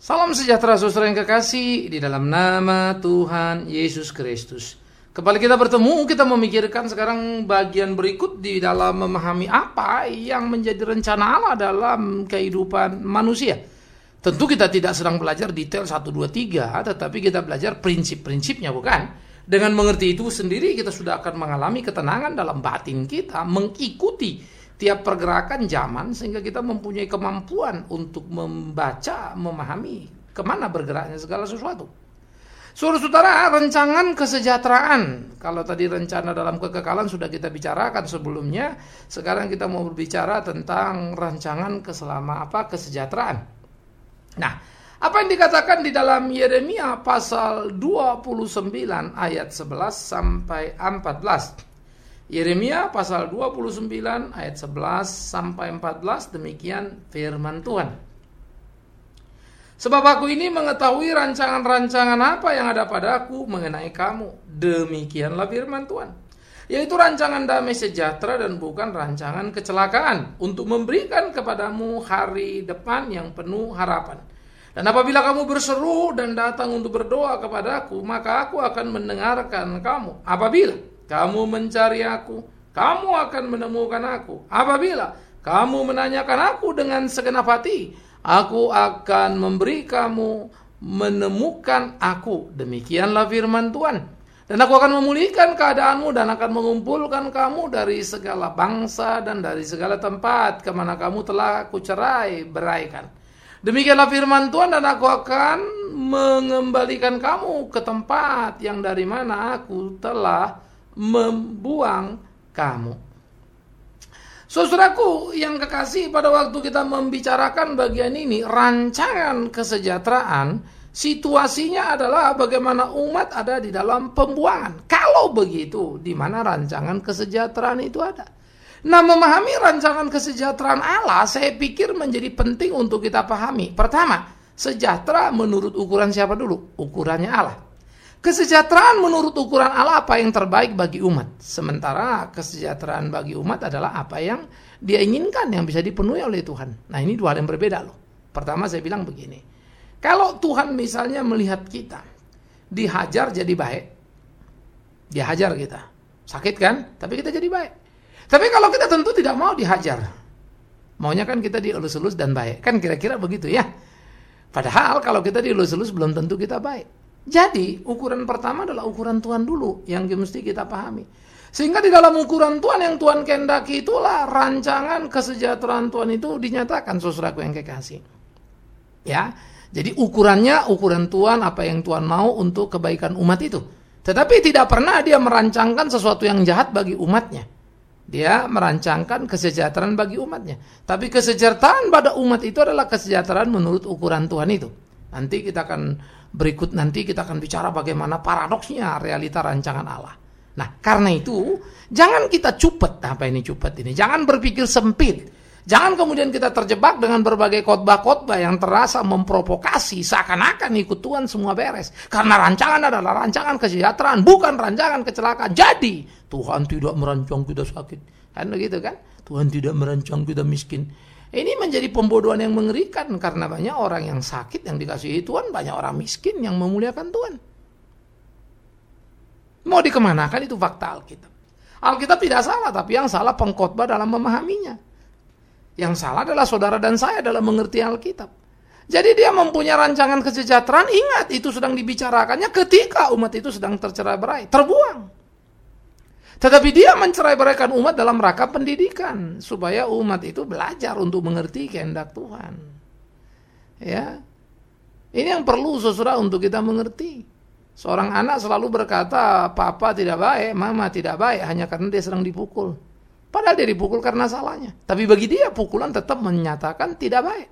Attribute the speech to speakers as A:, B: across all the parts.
A: Salam sejahtera saudara yang kekasih di dalam nama Tuhan Yesus Kristus. Kembali kita bertemu, kita memikirkan sekarang bagian berikut di dalam memahami apa yang menjadi rencana Allah dalam kehidupan manusia. Tentu kita tidak sedang belajar detail 1, 2, 3, tetapi kita belajar prinsip-prinsipnya bukan? Dengan mengerti itu sendiri kita sudah akan mengalami ketenangan dalam batin kita, mengikuti tiap pergerakan zaman sehingga kita mempunyai kemampuan untuk membaca, memahami ke mana bergeraknya segala sesuatu. Saudara-saudara, rancangan kesejahteraan. Kalau tadi rencana dalam kekekalan sudah kita bicarakan sebelumnya, sekarang kita mau berbicara tentang rancangan keselama apa kesejahteraan. Nah, apa yang dikatakan di dalam Yeremia pasal 29 ayat 11 sampai 14. Yeremia pasal 29 ayat 11 sampai 14 demikian firman Tuhan. Sebab aku ini mengetahui rancangan-rancangan apa yang ada padaku mengenai kamu. Demikianlah firman Tuhan. Yaitu rancangan damai sejahtera dan bukan rancangan kecelakaan. Untuk memberikan kepadamu hari depan yang penuh harapan. Dan apabila kamu berseru dan datang untuk berdoa kepadaku, maka aku akan mendengarkan kamu. Apabila kamu mencari aku, kamu akan menemukan aku. Apabila kamu menanyakan aku dengan segenap hati, aku akan memberi kamu menemukan aku. Demikianlah firman Tuhan. Dan aku akan memulihkan keadaanmu dan akan mengumpulkan kamu dari segala bangsa dan dari segala tempat ke mana kamu telah kucerai beraikan. Demikianlah firman Tuhan dan aku akan mengembalikan kamu ke tempat yang dari mana aku telah membuang kamu. Saudaraku yang kekasih pada waktu kita membicarakan bagian ini rancangan kesejahteraan situasinya adalah bagaimana umat ada di dalam pembuangan. Kalau begitu, di mana rancangan kesejahteraan itu ada? Nah, memahami rancangan kesejahteraan Allah saya pikir menjadi penting untuk kita pahami. Pertama, sejahtera menurut ukuran siapa dulu? Ukurannya Allah. Kesejahteraan menurut ukuran Allah apa yang terbaik bagi umat. Sementara kesejahteraan bagi umat adalah apa yang dia inginkan yang bisa dipenuhi oleh Tuhan. Nah ini dua hal yang berbeda loh. Pertama saya bilang begini. Kalau Tuhan misalnya melihat kita dihajar jadi baik. Dia hajar kita. Sakit kan? Tapi kita jadi baik. Tapi kalau kita tentu tidak mau dihajar. Maunya kan kita dielus-elus dan baik. Kan kira-kira begitu ya. Padahal kalau kita dielus-elus belum tentu kita baik. Jadi ukuran pertama adalah ukuran Tuhan dulu yang mesti kita pahami. Sehingga di dalam ukuran Tuhan yang Tuhan kehendaki itulah rancangan kesejahteraan Tuhan itu dinyatakan saudaraku yang kekasih. Ya. Jadi ukurannya ukuran Tuhan apa yang Tuhan mau untuk kebaikan umat itu. Tetapi tidak pernah dia merancangkan sesuatu yang jahat bagi umatnya. Dia merancangkan kesejahteraan bagi umatnya. Tapi kesejahteraan pada umat itu adalah kesejahteraan menurut ukuran Tuhan itu. Nanti kita akan berikut nanti kita akan bicara bagaimana paradoksnya realita rancangan Allah. Nah, karena itu jangan kita cupet apa ini cupet ini. Jangan berpikir sempit. Jangan kemudian kita terjebak dengan berbagai khotbah-khotbah yang terasa memprovokasi seakan-akan ikut Tuhan semua beres. Karena rancangan adalah rancangan kesejahteraan, bukan rancangan kecelakaan. Jadi, Tuhan tidak merancang kita sakit. Kan begitu kan? Tuhan tidak merancang kita miskin. Ini menjadi pembodohan yang mengerikan karena banyak orang yang sakit yang dikasihi Tuhan, banyak orang miskin yang memuliakan Tuhan. Mau dikemanakan itu fakta Alkitab. Alkitab tidak salah, tapi yang salah pengkhotbah dalam memahaminya. Yang salah adalah saudara dan saya dalam mengerti Alkitab. Jadi dia mempunyai rancangan kesejahteraan, ingat itu sedang dibicarakannya ketika umat itu sedang tercerai berai, terbuang. Tetapi dia mencerai beraikan umat dalam rangka pendidikan supaya umat itu belajar untuk mengerti kehendak Tuhan. Ya. Ini yang perlu saudara untuk kita mengerti. Seorang anak selalu berkata, "Papa tidak baik, mama tidak baik hanya karena dia sedang dipukul." Padahal dia dipukul karena salahnya. Tapi bagi dia pukulan tetap menyatakan tidak baik.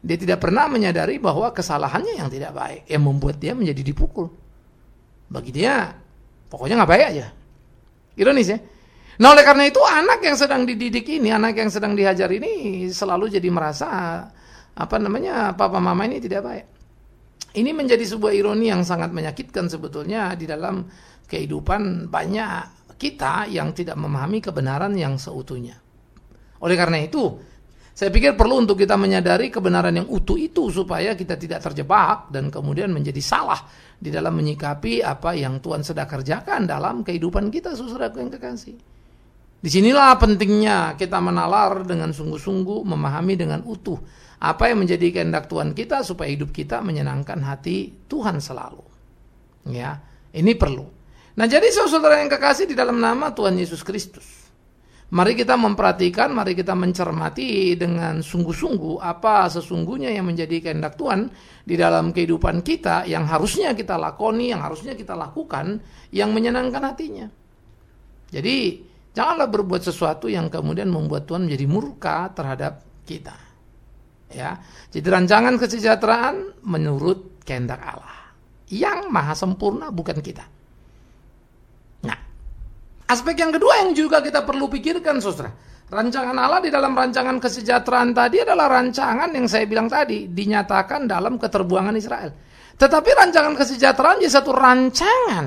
A: Dia tidak pernah menyadari bahwa kesalahannya yang tidak baik yang membuat dia menjadi dipukul. Bagi dia pokoknya nggak baik aja. Ironis ya. Nah oleh karena itu anak yang sedang dididik ini, anak yang sedang dihajar ini selalu jadi merasa apa namanya papa mama ini tidak baik. Ini menjadi sebuah ironi yang sangat menyakitkan sebetulnya di dalam kehidupan banyak kita yang tidak memahami kebenaran yang seutuhnya. Oleh karena itu, Saya pikir perlu untuk kita menyadari kebenaran yang utuh itu supaya kita tidak terjebak dan kemudian menjadi salah di dalam menyikapi apa yang Tuhan sedang kerjakan dalam kehidupan kita, saudaraku yang kekasih. Di sinilah pentingnya kita menalar dengan sungguh-sungguh, memahami dengan utuh apa yang menjadi kehendak Tuhan kita supaya hidup kita menyenangkan hati Tuhan selalu. Ya, ini perlu. Nah, jadi saudara yang kekasih di dalam nama Tuhan Yesus Kristus. Mari kita memperhatikan, mari kita mencermati dengan sungguh-sungguh apa sesungguhnya yang menjadi kehendak Tuhan di dalam kehidupan kita yang harusnya kita lakoni, yang harusnya kita lakukan, yang menyenangkan hatinya. Jadi, janganlah berbuat sesuatu yang kemudian membuat Tuhan menjadi murka terhadap kita. Ya. Jadi rancangan kesejahteraan menurut kehendak Allah yang maha sempurna bukan kita. Aspek yang kedua yang juga kita perlu pikirkan, saudara. Rancangan Allah di dalam rancangan kesejahteraan tadi adalah rancangan yang saya bilang tadi, dinyatakan dalam keterbuangan Israel. Tetapi rancangan kesejahteraan jadi satu rancangan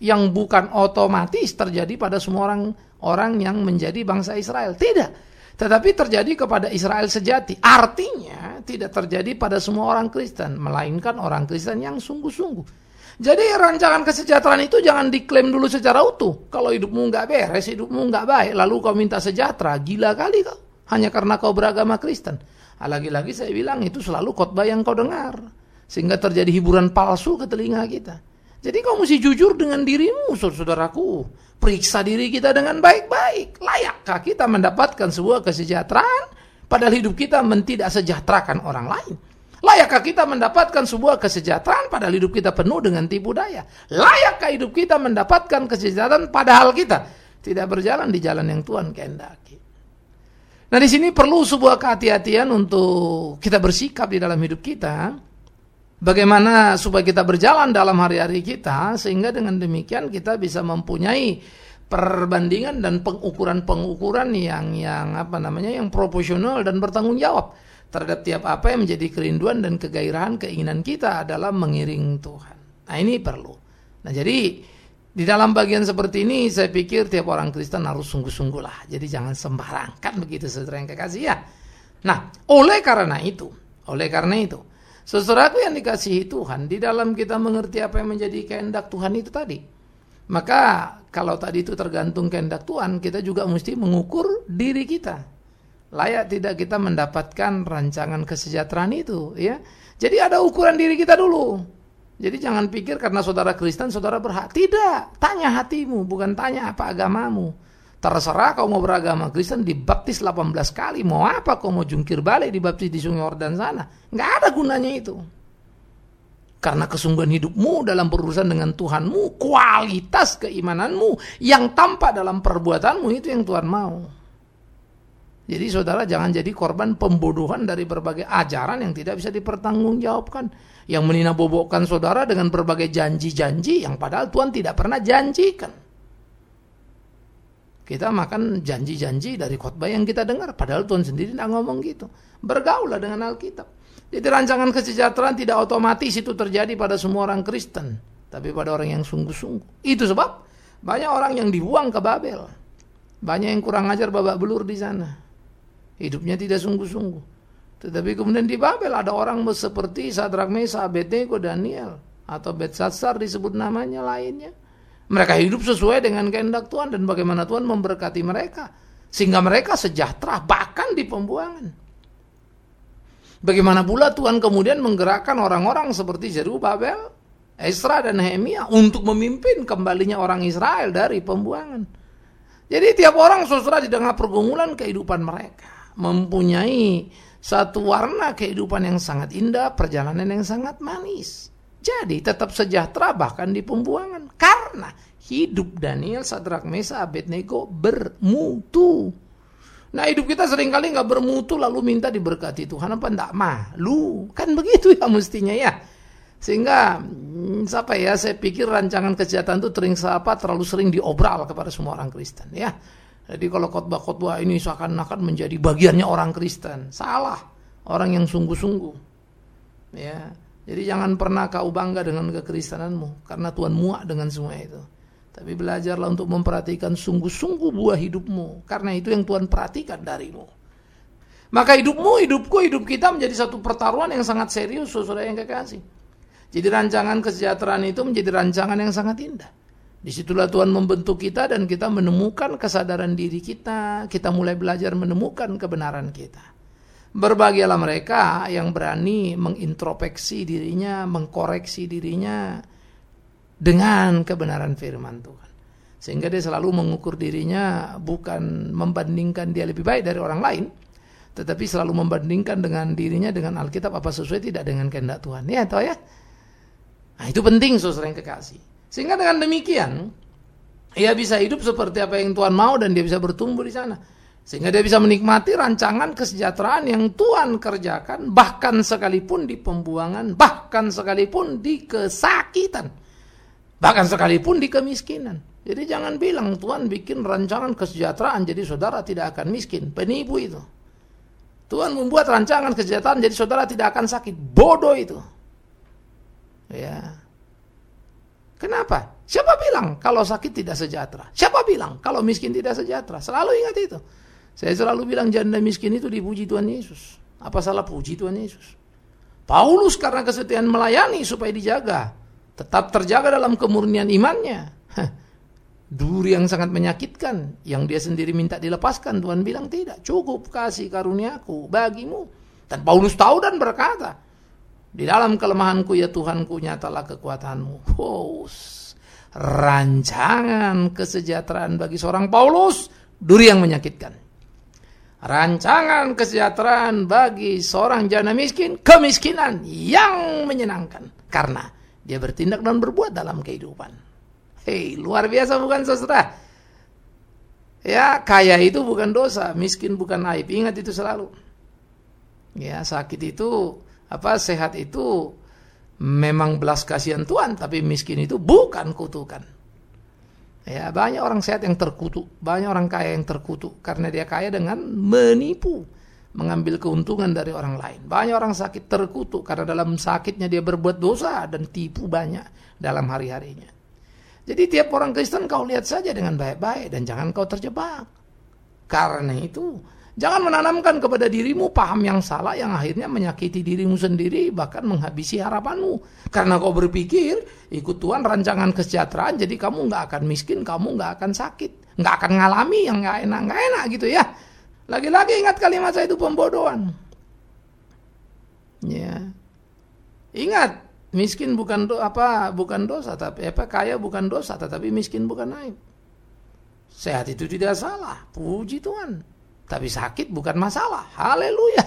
A: yang bukan otomatis terjadi pada semua orang orang yang menjadi bangsa Israel. Tidak. Tetapi terjadi kepada Israel sejati. Artinya tidak terjadi pada semua orang Kristen, melainkan orang Kristen yang sungguh-sungguh. Jadi rancangan kesejahteraan itu jangan diklaim dulu secara utuh. Kalau hidupmu nggak beres, hidupmu nggak baik, lalu kau minta sejahtera, gila kali kau. Hanya karena kau beragama Kristen. Ah, lagi-lagi saya bilang itu selalu khotbah yang kau dengar. Sehingga terjadi hiburan palsu ke telinga kita. Jadi kau mesti jujur dengan dirimu, saudaraku. Periksa diri kita dengan baik-baik. Layakkah kita mendapatkan sebuah kesejahteraan? Padahal hidup kita tidak sejahterakan orang lain. Layakkah kita mendapatkan sebuah kesejahteraan padahal hidup kita penuh dengan tipu daya? Layakkah hidup kita mendapatkan kesejahteraan padahal kita tidak berjalan di jalan yang Tuhan kehendaki? Nah di sini perlu sebuah kehati-hatian untuk kita bersikap di dalam hidup kita. Bagaimana supaya kita berjalan dalam hari-hari kita sehingga dengan demikian kita bisa mempunyai perbandingan dan pengukuran-pengukuran yang yang apa namanya yang proporsional dan bertanggung jawab terhadap tiap apa yang menjadi kerinduan dan kegairahan keinginan kita adalah mengiring Tuhan. Nah ini perlu. Nah jadi di dalam bagian seperti ini saya pikir tiap orang Kristen harus sungguh-sungguh lah. Jadi jangan sembarang kan begitu saudara yang kekasih ya. Nah oleh karena itu, oleh karena itu, sesuatu yang dikasihi Tuhan di dalam kita mengerti apa yang menjadi kehendak Tuhan itu tadi. Maka kalau tadi itu tergantung kehendak Tuhan, kita juga mesti mengukur diri kita layak tidak kita mendapatkan rancangan kesejahteraan itu ya? Jadi ada ukuran diri kita dulu. Jadi jangan pikir karena saudara Kristen saudara berhak. Tidak. Tanya hatimu bukan tanya apa agamamu. Terserah kau mau beragama Kristen dibaptis 18 kali. Mau apa kau mau jungkir balik dibaptis di sungai Yordan sana? Nggak ada gunanya itu. Karena kesungguhan hidupmu dalam berurusan dengan Tuhanmu, kualitas keimananmu yang tampak dalam perbuatanmu itu yang Tuhan mau. Jadi saudara jangan jadi korban pembodohan dari berbagai ajaran yang tidak bisa dipertanggungjawabkan. Yang meninabobokan saudara dengan berbagai janji-janji yang padahal Tuhan tidak pernah janjikan. Kita makan janji-janji dari khotbah yang kita dengar. Padahal Tuhan sendiri tidak ngomong gitu. Bergaulah dengan Alkitab. Jadi rancangan kesejahteraan tidak otomatis itu terjadi pada semua orang Kristen. Tapi pada orang yang sungguh-sungguh. Itu sebab banyak orang yang dibuang ke Babel. Banyak yang kurang ajar babak belur di sana. Hidupnya tidak sungguh-sungguh. Tetapi kemudian di Babel ada orang seperti Sadrak Mesa, Abednego, Daniel. Atau Betsatsar disebut namanya lainnya. Mereka hidup sesuai dengan kehendak Tuhan dan bagaimana Tuhan memberkati mereka. Sehingga mereka sejahtera bahkan di pembuangan. Bagaimana pula Tuhan kemudian menggerakkan orang-orang seperti Zerubabel, Esra dan Nehemia untuk memimpin kembalinya orang Israel dari pembuangan. Jadi tiap orang saudara di tengah pergumulan kehidupan mereka mempunyai satu warna kehidupan yang sangat indah, perjalanan yang sangat manis. Jadi tetap sejahtera bahkan di pembuangan. Karena hidup Daniel, Sadrak, Mesa, Abednego bermutu. Nah hidup kita sering kali nggak bermutu lalu minta diberkati Tuhan apa enggak malu. Kan begitu ya mestinya ya. Sehingga hmm, siapa ya saya pikir rancangan kesejahteraan itu sering apa terlalu sering diobral kepada semua orang Kristen ya jadi kalau khotbah-khotbah ini seakan-akan menjadi bagiannya orang Kristen, salah. Orang yang sungguh-sungguh. Ya. Jadi jangan pernah kau bangga dengan kekristenanmu karena Tuhan muak dengan semua itu. Tapi belajarlah untuk memperhatikan sungguh-sungguh buah hidupmu karena itu yang Tuhan perhatikan darimu. Maka hidupmu, hidupku, hidup kita menjadi satu pertaruhan yang sangat serius, saudara yang kekasih. Jadi rancangan kesejahteraan itu menjadi rancangan yang sangat indah. Di situlah Tuhan membentuk kita dan kita menemukan kesadaran diri kita. Kita mulai belajar menemukan kebenaran kita. Berbahagialah mereka yang berani mengintrospeksi dirinya, mengkoreksi dirinya dengan kebenaran firman Tuhan. Sehingga dia selalu mengukur dirinya bukan membandingkan dia lebih baik dari orang lain, tetapi selalu membandingkan dengan dirinya dengan Alkitab apa sesuai tidak dengan kehendak Tuhan. Ya, tahu ya? Nah, itu penting saudara yang kekasih. Sehingga dengan demikian, ia bisa hidup seperti apa yang Tuhan mau dan dia bisa bertumbuh di sana. Sehingga dia bisa menikmati rancangan kesejahteraan yang Tuhan kerjakan, bahkan sekalipun di pembuangan, bahkan sekalipun di kesakitan, bahkan sekalipun di kemiskinan. Jadi jangan bilang Tuhan bikin rancangan kesejahteraan jadi saudara tidak akan miskin. Penipu itu. Tuhan membuat rancangan kesejahteraan jadi saudara tidak akan sakit. Bodoh itu. Ya. Kenapa? Siapa bilang kalau sakit tidak sejahtera? Siapa bilang kalau miskin tidak sejahtera? Selalu ingat itu. Saya selalu bilang janda miskin itu dipuji Tuhan Yesus. Apa salah puji Tuhan Yesus? Paulus karena kesetiaan melayani supaya dijaga. Tetap terjaga dalam kemurnian imannya. Duri yang sangat menyakitkan. Yang dia sendiri minta dilepaskan. Tuhan bilang tidak. Cukup kasih karuniaku bagimu. Dan Paulus tahu dan berkata. Di dalam kelemahanku ya Tuhanku nyatalah kekuatanmu. Wow. Rancangan kesejahteraan bagi seorang Paulus. Duri yang menyakitkan rancangan kesejahteraan bagi seorang jana miskin, kemiskinan yang menyenangkan. Karena dia bertindak dan berbuat dalam kehidupan. Hei, luar biasa bukan saudara? Ya, kaya itu bukan dosa, miskin bukan aib. Ingat itu selalu. Ya, sakit itu, apa sehat itu memang belas kasihan Tuhan, tapi miskin itu bukan kutukan. Ya, banyak orang sehat yang terkutuk, banyak orang kaya yang terkutuk karena dia kaya dengan menipu, mengambil keuntungan dari orang lain. Banyak orang sakit terkutuk karena dalam sakitnya dia berbuat dosa dan tipu banyak dalam hari-harinya. Jadi tiap orang Kristen kau lihat saja dengan baik-baik dan jangan kau terjebak. Karena itu Jangan menanamkan kepada dirimu paham yang salah yang akhirnya menyakiti dirimu sendiri bahkan menghabisi harapanmu. Karena kau berpikir ikut Tuhan rancangan kesejahteraan jadi kamu nggak akan miskin, kamu nggak akan sakit, nggak akan ngalami yang nggak enak nggak enak gitu ya. Lagi-lagi ingat kalimat saya itu pembodohan. Ya. Ingat miskin bukan do, apa bukan dosa tapi apa kaya bukan dosa tetapi miskin bukan aib. Sehat itu tidak salah, puji Tuhan. Tapi sakit bukan masalah. Haleluya.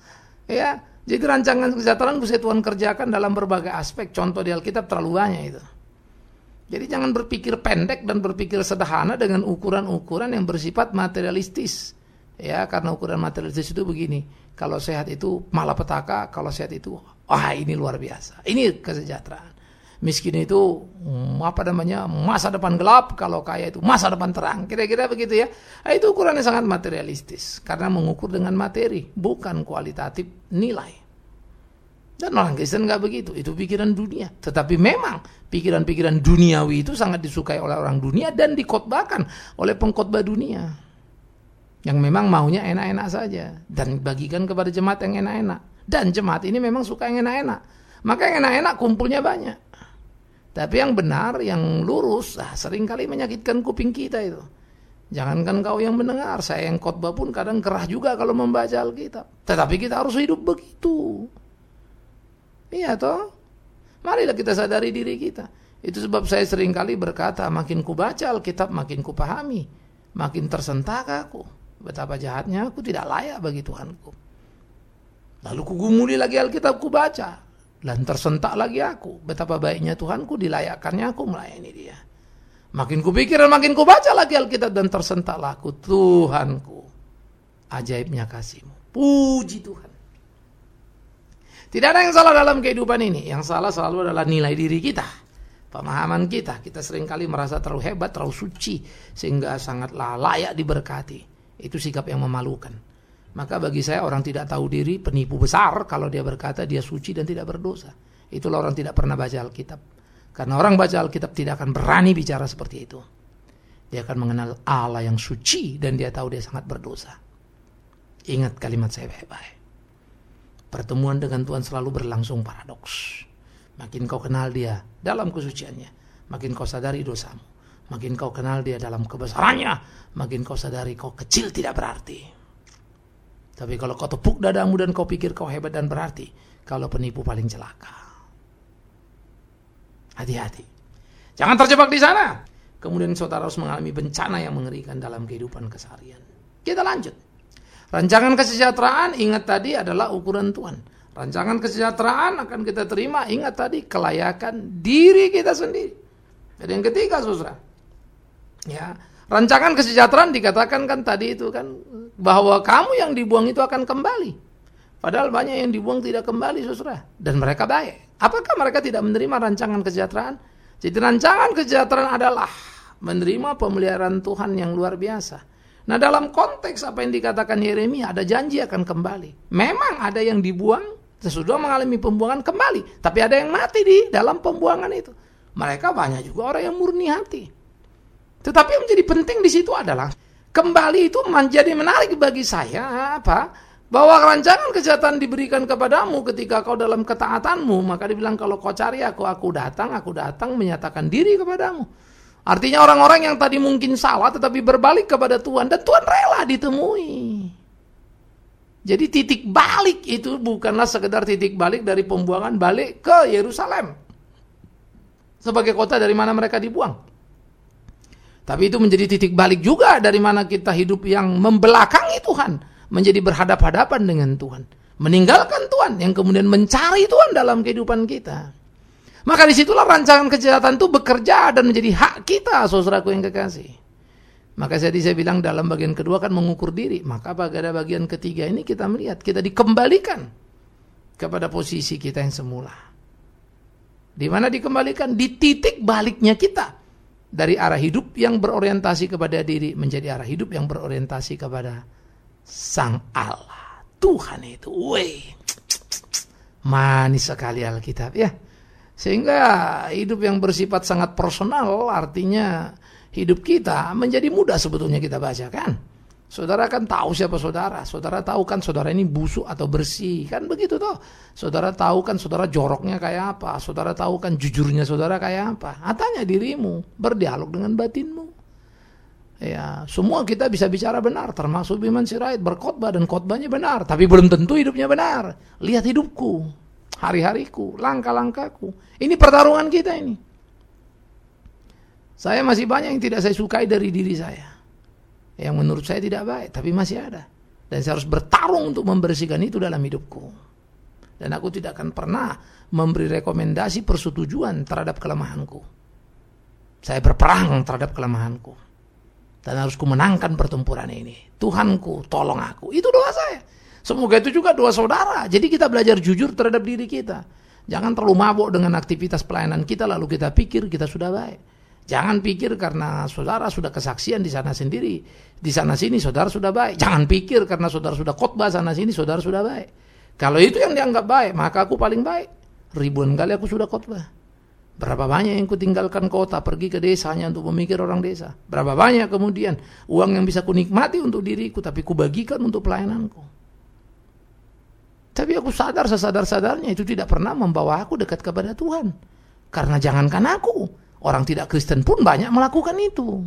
A: ya, jadi rancangan kesejahteraan bisa Tuhan kerjakan dalam berbagai aspek. Contoh di Alkitab terlalu banyak itu. Jadi jangan berpikir pendek dan berpikir sederhana dengan ukuran-ukuran yang bersifat materialistis. Ya, karena ukuran materialistis itu begini. Kalau sehat itu malah petaka, kalau sehat itu wah ini luar biasa. Ini kesejahteraan miskin itu hmm, apa namanya masa depan gelap kalau kaya itu masa depan terang. Kira-kira begitu ya. Nah, itu ukurannya sangat materialistis karena mengukur dengan materi bukan kualitatif nilai. Dan orang Kristen nggak begitu. Itu pikiran dunia. Tetapi memang pikiran-pikiran duniawi itu sangat disukai oleh orang dunia dan dikotbahkan oleh pengkhotbah dunia. Yang memang maunya enak-enak saja. Dan bagikan kepada jemaat yang enak-enak. Dan jemaat ini memang suka yang enak-enak. Maka yang enak-enak kumpulnya banyak tapi yang benar, yang lurus, ah, sering kali menyakitkan kuping kita itu. Jangankan kau yang mendengar, saya yang khotbah pun kadang kerah juga kalau membaca Alkitab. Tetapi kita harus hidup begitu. Iya toh? Marilah kita sadari diri kita. Itu sebab saya sering kali berkata, makin ku baca Alkitab, makin ku pahami. Makin tersentak aku. Betapa jahatnya aku tidak layak bagi Tuhanku. Lalu ku gumuli lagi Alkitab ku baca. Dan tersentak lagi aku. Betapa baiknya Tuhanku dilayakkannya aku melayani dia. Makin kupikir dan makin kubaca lagi Alkitab dan tersentaklah aku. Tuhanku. Ajaibnya kasihmu. Puji Tuhan. Tidak ada yang salah dalam kehidupan ini. Yang salah selalu adalah nilai diri kita. Pemahaman kita. Kita sering kali merasa terlalu hebat, terlalu suci. Sehingga sangatlah layak diberkati. Itu sikap yang memalukan. Maka bagi saya orang tidak tahu diri penipu besar kalau dia berkata dia suci dan tidak berdosa. Itulah orang tidak pernah baca Alkitab. Karena orang baca Alkitab tidak akan berani bicara seperti itu. Dia akan mengenal Allah yang suci dan dia tahu dia sangat berdosa. Ingat kalimat saya baik-baik. Pertemuan dengan Tuhan selalu berlangsung paradoks. Makin kau kenal dia dalam kesuciannya, makin kau sadari dosamu. Makin kau kenal dia dalam kebesarannya, makin kau sadari kau kecil tidak berarti. Tapi kalau kau tepuk dadamu dan kau pikir kau hebat dan berarti, kalau penipu paling celaka. Hati-hati. Jangan terjebak di sana. Kemudian saudara harus mengalami bencana yang mengerikan dalam kehidupan keseharian. Kita lanjut. Rancangan kesejahteraan ingat tadi adalah ukuran Tuhan. Rancangan kesejahteraan akan kita terima ingat tadi kelayakan diri kita sendiri. Jadi yang ketiga saudara. Ya, rancangan kesejahteraan dikatakan kan tadi itu kan bahwa kamu yang dibuang itu akan kembali. Padahal banyak yang dibuang tidak kembali saudara dan mereka baik. Apakah mereka tidak menerima rancangan kesejahteraan? Jadi rancangan kesejahteraan adalah menerima pemeliharaan Tuhan yang luar biasa. Nah dalam konteks apa yang dikatakan Yeremia ada janji akan kembali. Memang ada yang dibuang sesudah mengalami pembuangan kembali. Tapi ada yang mati di dalam pembuangan itu. Mereka banyak juga orang yang murni hati. Tetapi yang menjadi penting di situ adalah kembali itu menjadi menarik bagi saya apa? Bahwa rancangan kejahatan diberikan kepadamu ketika kau dalam ketaatanmu, maka dibilang kalau kau cari aku, aku datang, aku datang menyatakan diri kepadamu. Artinya orang-orang yang tadi mungkin salah tetapi berbalik kepada Tuhan dan Tuhan rela ditemui. Jadi titik balik itu bukanlah sekedar titik balik dari pembuangan balik ke Yerusalem. Sebagai kota dari mana mereka dibuang. Tapi itu menjadi titik balik juga dari mana kita hidup yang membelakangi Tuhan. Menjadi berhadap-hadapan dengan Tuhan. Meninggalkan Tuhan yang kemudian mencari Tuhan dalam kehidupan kita. Maka di situlah rancangan kejahatan itu bekerja dan menjadi hak kita, saudaraku yang kekasih. Maka jadi saya bilang dalam bagian kedua kan mengukur diri. Maka pada bagian ketiga ini kita melihat, kita dikembalikan kepada posisi kita yang semula. Di mana dikembalikan? Di titik baliknya kita. Dari arah hidup yang berorientasi kepada diri menjadi arah hidup yang berorientasi kepada Sang Allah. Tuhan itu, weh. Manis sekali Alkitab ya. Sehingga hidup yang bersifat sangat personal artinya hidup kita menjadi mudah sebetulnya kita baca kan. Saudara kan tahu siapa saudara. Saudara tahu kan saudara ini busuk atau bersih. Kan begitu toh. Saudara tahu kan saudara joroknya kayak apa. Saudara tahu kan jujurnya saudara kayak apa. Tanya dirimu. Berdialog dengan batinmu. Ya, semua kita bisa bicara benar, termasuk Biman Sirait berkhotbah dan khotbahnya benar, tapi belum tentu hidupnya benar. Lihat hidupku, hari-hariku, langkah-langkahku. Ini pertarungan kita ini. Saya masih banyak yang tidak saya sukai dari diri saya. Yang menurut saya tidak baik, tapi masih ada. Dan saya harus bertarung untuk membersihkan itu dalam hidupku. Dan aku tidak akan pernah memberi rekomendasi persetujuan terhadap kelemahanku. Saya berperang terhadap kelemahanku. Dan harus kumenangkan pertempuran ini. Tuhanku, tolong aku. Itu doa saya. Semoga itu juga doa saudara. Jadi kita belajar jujur terhadap diri kita. Jangan terlalu mabuk dengan aktivitas pelayanan kita lalu kita pikir kita sudah baik. Jangan pikir karena saudara sudah kesaksian di sana sendiri, di sana sini saudara sudah baik. Jangan pikir karena saudara sudah khotbah sana sini saudara sudah baik. Kalau itu yang dianggap baik, maka aku paling baik. Ribuan kali aku sudah khotbah. Berapa banyak yang kutinggalkan kota, pergi ke desanya untuk memikir orang desa. Berapa banyak kemudian uang yang bisa kunikmati untuk diriku, tapi kubagikan untuk pelayananku. Tapi aku sadar sesadar-sadarnya itu tidak pernah membawa aku dekat kepada Tuhan. Karena jangankan aku, orang tidak Kristen pun banyak melakukan itu.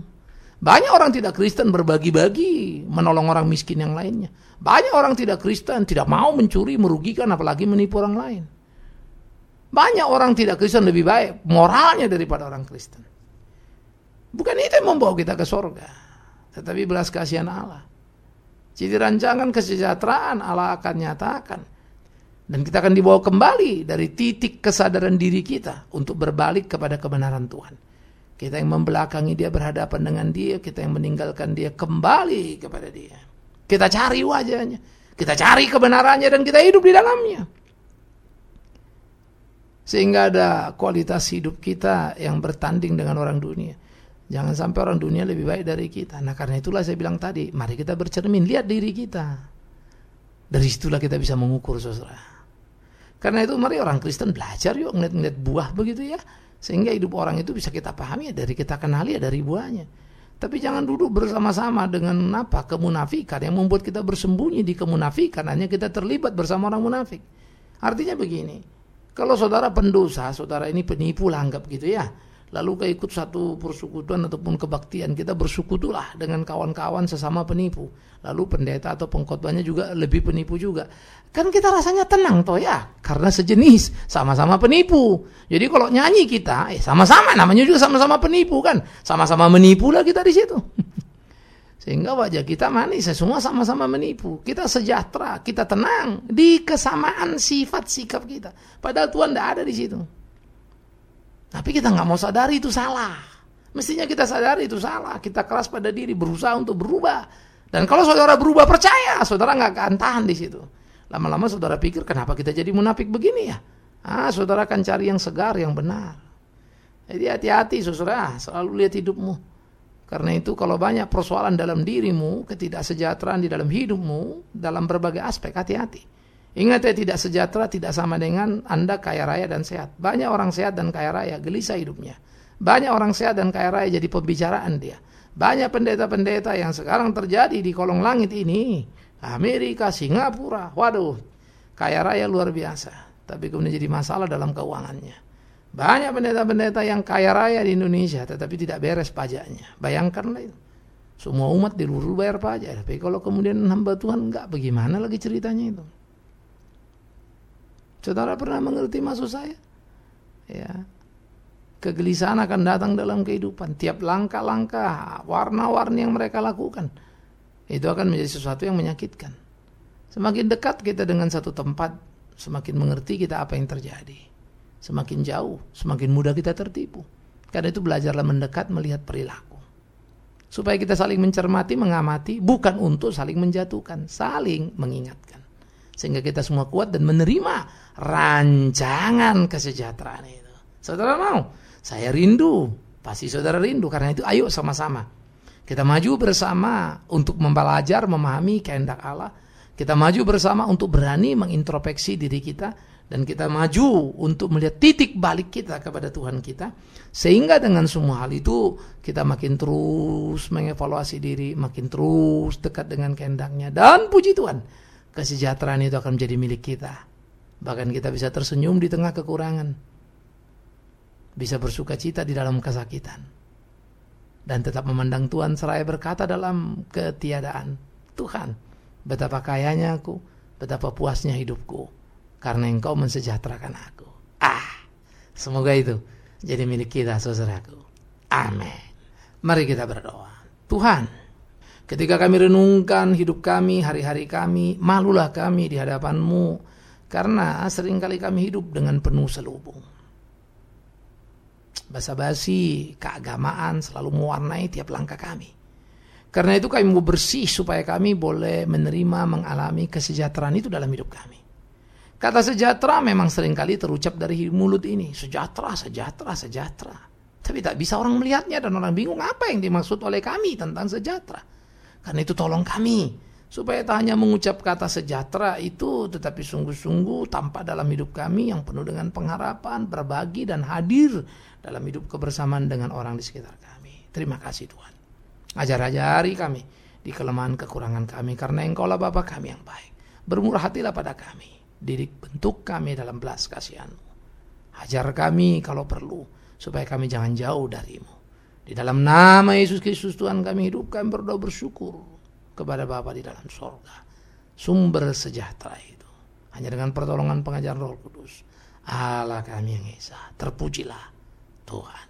A: Banyak orang tidak Kristen berbagi-bagi, menolong orang miskin yang lainnya. Banyak orang tidak Kristen tidak mau mencuri, merugikan, apalagi menipu orang lain. Banyak orang tidak Kristen lebih baik moralnya daripada orang Kristen. Bukan itu yang membawa kita ke sorga. Tetapi belas kasihan Allah. Jadi rancangan kesejahteraan Allah akan nyatakan dan kita akan dibawa kembali dari titik kesadaran diri kita untuk berbalik kepada kebenaran Tuhan. Kita yang membelakangi dia berhadapan dengan dia, kita yang meninggalkan dia kembali kepada dia. Kita cari wajahnya, kita cari kebenarannya dan kita hidup di dalamnya. Sehingga ada kualitas hidup kita yang bertanding dengan orang dunia. Jangan sampai orang dunia lebih baik dari kita. Nah karena itulah saya bilang tadi, mari kita bercermin, lihat diri kita. Dari situlah kita bisa mengukur saudara. Karena itu mari orang Kristen belajar yuk ngeliat-ngeliat buah begitu ya. Sehingga hidup orang itu bisa kita pahami ya dari kita kenali ya dari buahnya. Tapi jangan duduk bersama-sama dengan apa kemunafikan yang membuat kita bersembunyi di kemunafikan hanya kita terlibat bersama orang munafik. Artinya begini, kalau saudara pendosa, saudara ini penipu lah anggap gitu ya. Lalu keikut satu persekutuan ataupun kebaktian, kita bersekutulah dengan kawan-kawan sesama penipu. Lalu pendeta atau pengkhotbahnya juga lebih penipu juga. Kan kita rasanya tenang toh ya, karena sejenis, sama-sama penipu. Jadi kalau nyanyi kita, eh sama-sama namanya juga sama-sama penipu kan. Sama-sama menipu lah kita di situ. Sehingga wajah kita manis, semua sama-sama menipu. Kita sejahtera, kita tenang di kesamaan sifat sikap kita. Padahal Tuhan tidak ada di situ. Tapi kita nggak mau sadari itu salah. Mestinya kita sadari itu salah. Kita keras pada diri, berusaha untuk berubah. Dan kalau saudara berubah percaya, saudara nggak akan tahan di situ. Lama-lama saudara pikir kenapa kita jadi munafik begini ya? Ah, saudara akan cari yang segar, yang benar. Jadi hati-hati saudara, selalu lihat hidupmu. Karena itu kalau banyak persoalan dalam dirimu, ketidaksejahteraan di dalam hidupmu, dalam berbagai aspek, hati-hati. Ingat ya tidak sejahtera tidak sama dengan Anda kaya raya dan sehat. Banyak orang sehat dan kaya raya gelisah hidupnya. Banyak orang sehat dan kaya raya jadi pembicaraan dia. Banyak pendeta-pendeta yang sekarang terjadi di kolong langit ini. Amerika, Singapura, waduh, kaya raya luar biasa. Tapi kemudian jadi masalah dalam keuangannya. Banyak pendeta-pendeta yang kaya raya di Indonesia tetapi tidak beres pajaknya. Bayangkanlah itu. Semua umat di luar bayar pajak. Tapi kalau kemudian hamba Tuhan enggak, bagaimana lagi ceritanya itu? Saudara pernah mengerti maksud saya? Ya. Kegelisahan akan datang dalam kehidupan. Tiap langkah-langkah, warna-warni yang mereka lakukan. Itu akan menjadi sesuatu yang menyakitkan. Semakin dekat kita dengan satu tempat, semakin mengerti kita apa yang terjadi. Semakin jauh, semakin mudah kita tertipu. Karena itu belajarlah mendekat melihat perilaku. Supaya kita saling mencermati, mengamati, bukan untuk saling menjatuhkan, saling mengingatkan. Sehingga kita semua kuat dan menerima rancangan kesejahteraan itu. Saudara mau? Saya rindu. Pasti saudara rindu. Karena itu ayo sama-sama. Kita maju bersama untuk mempelajar, memahami kehendak Allah. Kita maju bersama untuk berani mengintrospeksi diri kita. Dan kita maju untuk melihat titik balik kita kepada Tuhan kita. Sehingga dengan semua hal itu kita makin terus mengevaluasi diri. Makin terus dekat dengan kehendaknya. Dan puji Tuhan kesejahteraan itu akan menjadi milik kita. Bahkan kita bisa tersenyum di tengah kekurangan. Bisa bersuka cita di dalam kesakitan. Dan tetap memandang Tuhan seraya berkata dalam ketiadaan. Tuhan, betapa kayanya aku, betapa puasnya hidupku. Karena engkau mensejahterakan aku. Ah, semoga itu jadi milik kita saudaraku. Amin. Mari kita berdoa. Tuhan, Ketika kami renungkan hidup kami, hari-hari kami, malulah kami di hadapanmu, karena sering kali kami hidup dengan penuh selubung. Basa-basi, keagamaan selalu mewarnai tiap langkah kami. Karena itu kami mau bersih supaya kami boleh menerima, mengalami kesejahteraan itu dalam hidup kami. Kata sejahtera memang sering kali terucap dari mulut ini. Sejahtera, sejahtera, sejahtera. Tapi tak bisa orang melihatnya dan orang bingung apa yang dimaksud oleh kami tentang sejahtera. Karena itu tolong kami supaya tak hanya mengucap kata sejahtera itu tetapi sungguh-sungguh tampak dalam hidup kami yang penuh dengan pengharapan, berbagi dan hadir dalam hidup kebersamaan dengan orang di sekitar kami. Terima kasih Tuhan. Ajar-ajari kami di kelemahan kekurangan kami karena Engkau lah Bapa kami yang baik. Bermurah hatilah pada kami. Didik bentuk kami dalam belas kasihanmu. Ajar kami kalau perlu supaya kami jangan jauh darimu. Di dalam nama Yesus Kristus Tuhan kami hidup, kami berdoa bersyukur kepada Bapa di dalam sorga. Sumber sejahtera itu. Hanya dengan pertolongan pengajaran roh kudus. Allah kami yang Esa. Terpujilah Tuhan.